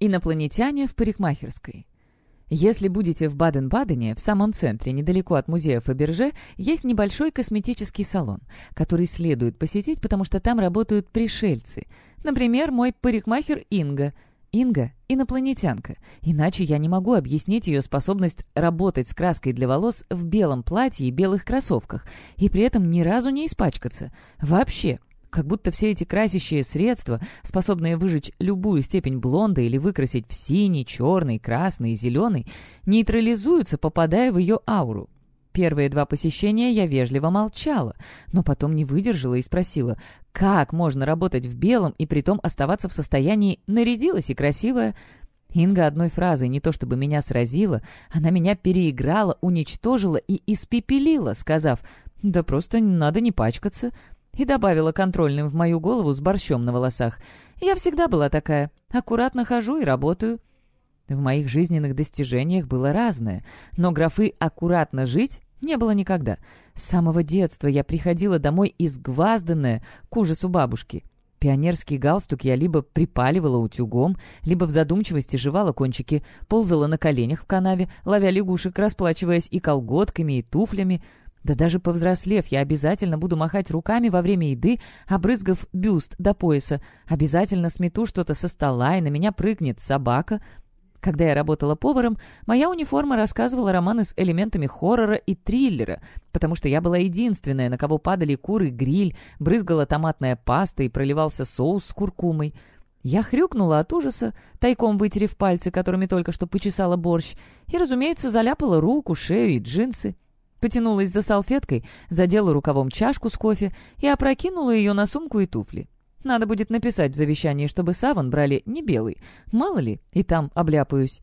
Инопланетяне в парикмахерской. Если будете в Баден-Бадене, в самом центре, недалеко от музея Фаберже, есть небольшой косметический салон, который следует посетить, потому что там работают пришельцы. Например, мой парикмахер Инга. Инга — инопланетянка, иначе я не могу объяснить ее способность работать с краской для волос в белом платье и белых кроссовках, и при этом ни разу не испачкаться. Вообще. Как будто все эти красящие средства, способные выжечь любую степень блонда или выкрасить в синий, черный, красный зеленый, нейтрализуются, попадая в ее ауру. Первые два посещения я вежливо молчала, но потом не выдержала и спросила, как можно работать в белом и притом оставаться в состоянии «нарядилась и красивая». Инга одной фразой не то чтобы меня сразила, она меня переиграла, уничтожила и испепелила, сказав «да просто надо не пачкаться», и добавила контрольным в мою голову с борщом на волосах. «Я всегда была такая. Аккуратно хожу и работаю». В моих жизненных достижениях было разное, но графы «аккуратно жить» не было никогда. С самого детства я приходила домой изгвазданная к ужасу бабушки. Пионерский галстук я либо припаливала утюгом, либо в задумчивости жевала кончики, ползала на коленях в канаве, ловя лягушек, расплачиваясь и колготками, и туфлями — да даже повзрослев, я обязательно буду махать руками во время еды, обрызгав бюст до пояса. Обязательно смету что-то со стола, и на меня прыгнет собака. Когда я работала поваром, моя униформа рассказывала романы с элементами хоррора и триллера, потому что я была единственная, на кого падали куры гриль, брызгала томатная паста и проливался соус с куркумой. Я хрюкнула от ужаса, тайком вытерев пальцы, которыми только что почесала борщ, и, разумеется, заляпала руку, шею и джинсы. Потянулась за салфеткой, задела рукавом чашку с кофе и опрокинула ее на сумку и туфли. Надо будет написать в завещании, чтобы саван брали не белый. Мало ли, и там обляпаюсь.